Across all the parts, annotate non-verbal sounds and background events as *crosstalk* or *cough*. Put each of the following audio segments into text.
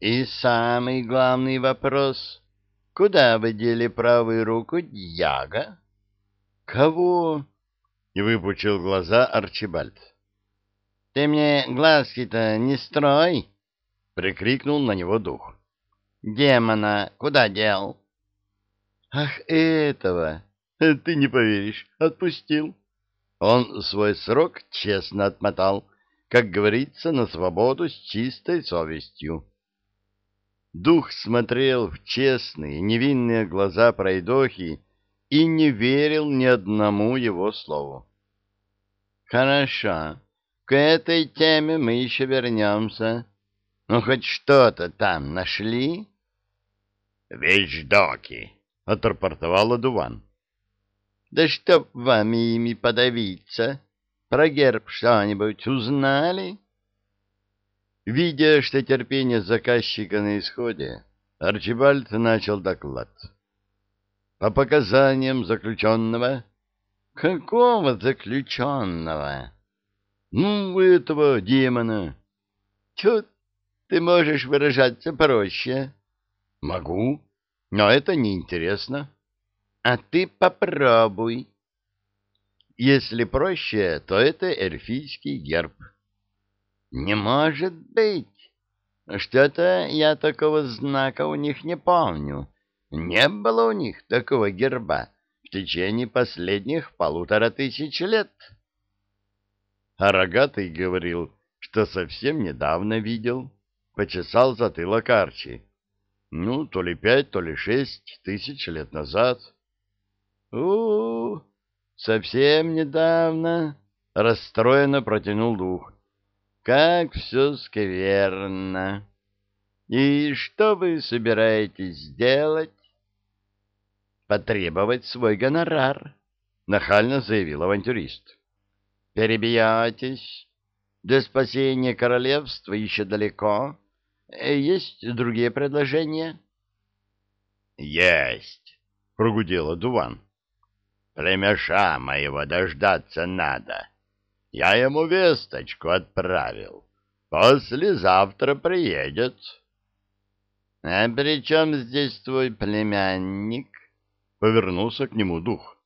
И самый главный вопрос. Куда вы дели правую руку Дьяга? Кого? И выпучил глаза Арчибальд. Ты мне глазки-то не строй, прикрикнул на него дух. Демона куда дел? Ах, этого! Ты не поверишь, отпустил. Он свой срок честно отмотал, как говорится, на свободу с чистой совестью. Дух смотрел в честные, невинные глаза пройдохи и не верил ни одному его слову. «Хорошо, к этой теме мы еще вернемся. Ну, хоть что-то там нашли?» «Вещдоки», — отрапортовал Дуван. Да чтоб вам ими подавиться! Про герб что-нибудь узнали? Видя, что терпение заказчика на исходе, Арчибальд начал доклад. По показаниям заключенного... Какого заключенного? Ну, этого демона. Чё ты можешь выражаться проще? Могу, но это неинтересно. А ты попробуй. Если проще, то это эльфийский герб. Не может быть. Что-то я такого знака у них не помню. Не было у них такого герба в течение последних полутора тысяч лет. А рогатый говорил, что совсем недавно видел. Почесал затылок Арчи. Ну, то ли пять, то ли шесть тысяч лет назад. — у, -у, совсем недавно, — расстроенно протянул дух. Как все скверно. И что вы собираетесь сделать? Потребовать свой гонорар, — нахально заявил авантюрист. Перебьетесь. До спасения королевства еще далеко. Есть другие предложения? — Есть, — прогудела Дуван. Племеша моего дождаться надо. Я ему весточку отправил. Послезавтра приедет. — А при чем здесь твой племянник? — повернулся к нему дух.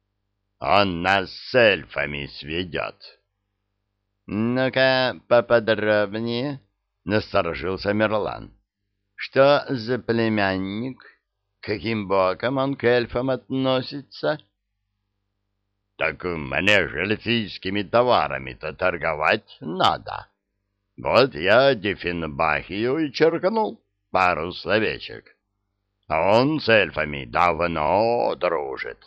— Он нас с эльфами сведет. — Ну-ка, поподробнее, — насторожился Мерлан. — Что за племянник? Каким боком он к эльфам относится? — так мне же эльфийскими товарами-то торговать надо. Вот я Диффенбахию и черкнул пару словечек. А он с эльфами давно дружит.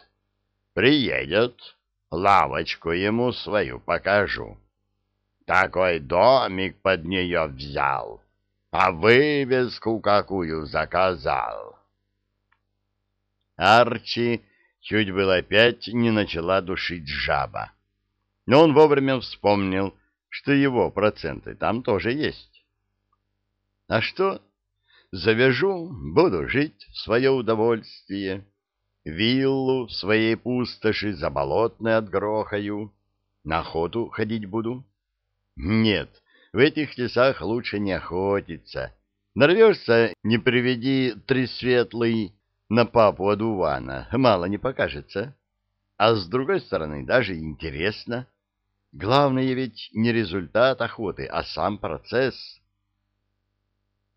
Приедет, лавочку ему свою покажу. Такой домик под нее взял, а вывеску какую заказал. Арчи чуть было опять не начала душить жаба. Но он вовремя вспомнил, что его проценты там тоже есть. А что? Завяжу, буду жить в свое удовольствие. Виллу в своей пустоши заболотной отгрохаю. На охоту ходить буду. Нет, в этих лесах лучше не охотиться. Нарвешься, не приведи тресветлый на папу Адувана мало не покажется. А с другой стороны, даже интересно. Главное ведь не результат охоты, а сам процесс.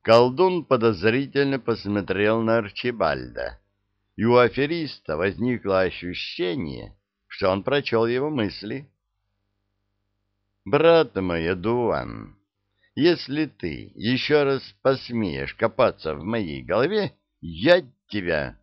Колдун подозрительно посмотрел на Арчибальда, и у афериста возникло ощущение, что он прочел его мысли. «Брат мой, Адуан, если ты еще раз посмеешь копаться в моей голове, я тебя.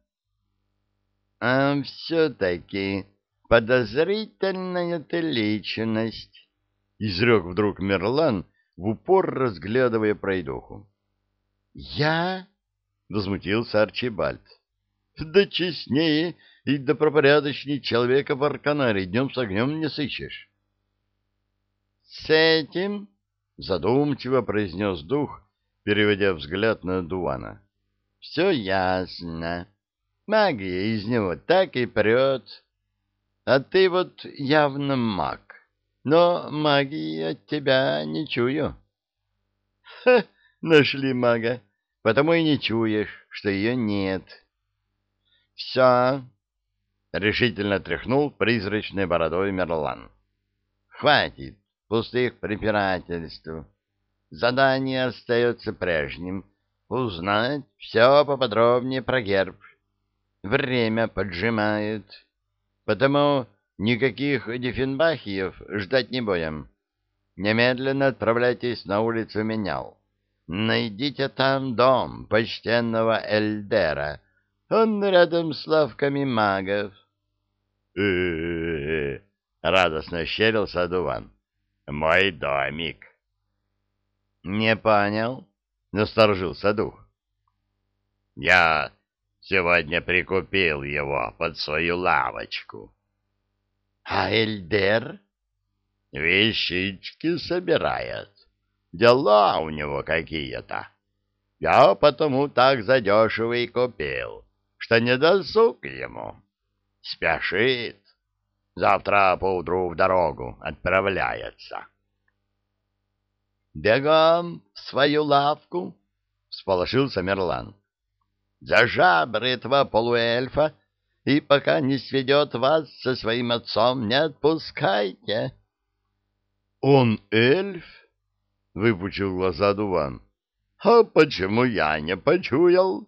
А все-таки подозрительная ты личность, — изрек вдруг Мерлан, в упор разглядывая пройдоху. — Я? — возмутился Арчибальд. — Да честнее и добропорядочней человека в Арканаре днем с огнем не сыщешь. — С этим, — задумчиво произнес дух, переводя взгляд на Дуана, все ясно. Магия из него так и прет. А ты вот явно маг, но магии от тебя не чую. — Ха! нашли мага, потому и не чуешь, что ее нет. — Все, — решительно тряхнул призрачной бородой Мерлан. — Хватит пустых препирательств. Задание остается прежним — узнать все поподробнее про герб. Время поджимает, потому никаких диффенбахиев ждать не будем. Немедленно отправляйтесь на улицу Менял. Найдите там дом почтенного Эльдера. Он рядом с лавками магов. э радостно щерился Дуван. «Мой домик». «Не понял?» — насторожился дух. «Я сегодня прикупил его под свою лавочку». «А Эльдер?» «Вещички собирает. Дела у него какие-то. Я потому так задешево и купил, что не досуг ему. Спешит. Завтра поутру в дорогу отправляется. — Бегом в свою лавку, — всполошился Мерлан. — За жабры этого полуэльфа, и пока не сведет вас со своим отцом, не отпускайте. — Он эльф? — выпучил глаза Дуван. — А почему я не почуял?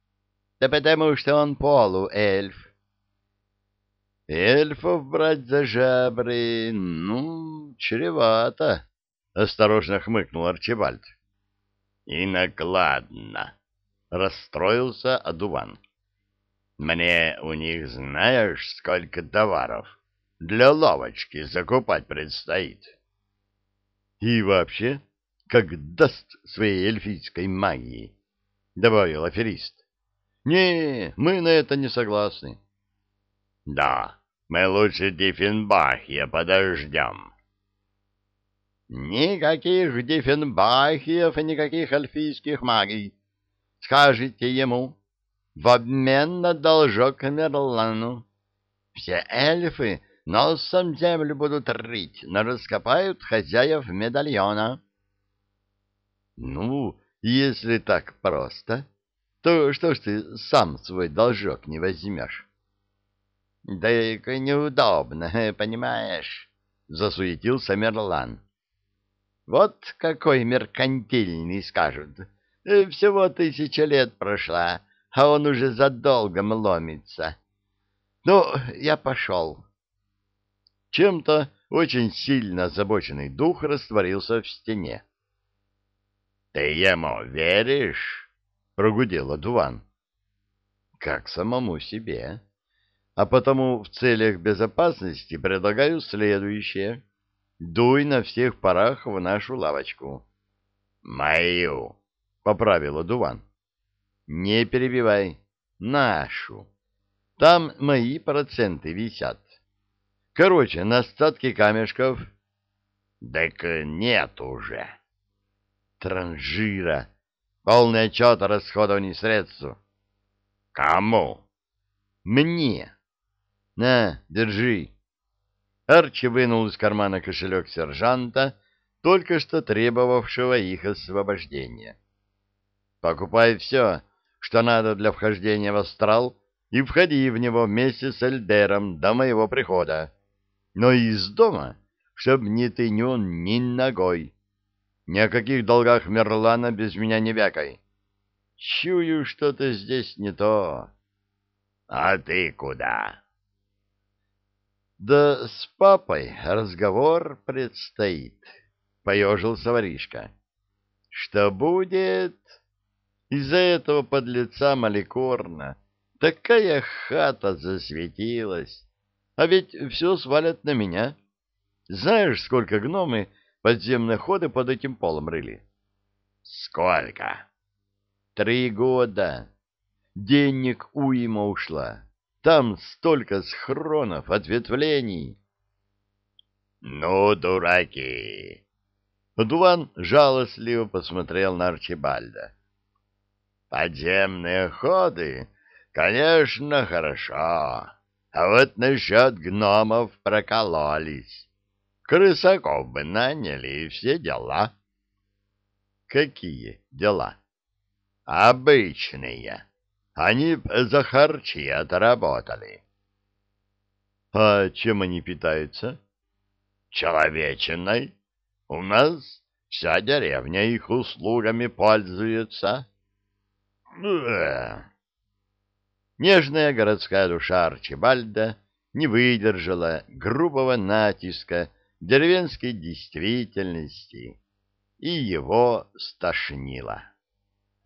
— Да потому что он полуэльф. Эльфов брать за жабры, ну, чревато, — осторожно хмыкнул Арчибальд. — И накладно, — расстроился Адуван. — Мне у них знаешь, сколько товаров для лавочки закупать предстоит. — И вообще, как даст своей эльфийской магии, — добавил аферист. — Не, мы на это не согласны. — Да, мы лучше Диффенбахия подождем. Никаких Диффенбахиев и никаких эльфийских магий. Скажите ему, в обмен на должок Мерлану. Все эльфы носом землю будут рыть, но раскопают хозяев медальона. Ну, если так просто, то что ж ты сам свой должок не возьмешь? Да и неудобно, *laughs* понимаешь, — засуетился Мерлан. Вот какой меркантильный, скажут. Всего тысяча лет прошла, а он уже за долгом ломится. Ну, я пошел. Чем-то очень сильно озабоченный дух растворился в стене. — Ты ему веришь? — прогудел Адуван. — Как самому себе а потому в целях безопасности предлагаю следующее. Дуй на всех парах в нашу лавочку. — Мою, — поправила Дуван. — Не перебивай. Нашу. Там мои проценты висят. Короче, на остатки камешков... — Так нет уже. — Транжира. Полный отчет о расходовании средств. — Кому? — Мне. «На, держи». Арчи вынул из кармана кошелек сержанта, только что требовавшего их освобождения. «Покупай все, что надо для вхождения в астрал, и входи в него вместе с Эльдером до моего прихода. Но из дома, чтоб ни ты нюн, ни ногой. Ни о каких долгах Мерлана без меня не вякай. Чую, что-то здесь не то». «А ты куда?» Да с папой разговор предстоит, — поежился воришка. Что будет? Из-за этого подлеца Маликорна такая хата засветилась, а ведь все свалят на меня. Знаешь, сколько гномы подземные ходы под этим полом рыли? Сколько? Три года. Денег уйма ушла. Там столько схронов, ответвлений. Ну, дураки! Дуван жалостливо посмотрел на Арчибальда. Подземные ходы, конечно, хорошо, а вот насчет гномов прокололись. Крысаков бы наняли и все дела. Какие дела? Обычные. Они б за харчи отработали. А чем они питаются? Человечиной. У нас вся деревня их услугами пользуется. Нежная городская душа Арчибальда не выдержала грубого натиска деревенской действительности, и его стошнило.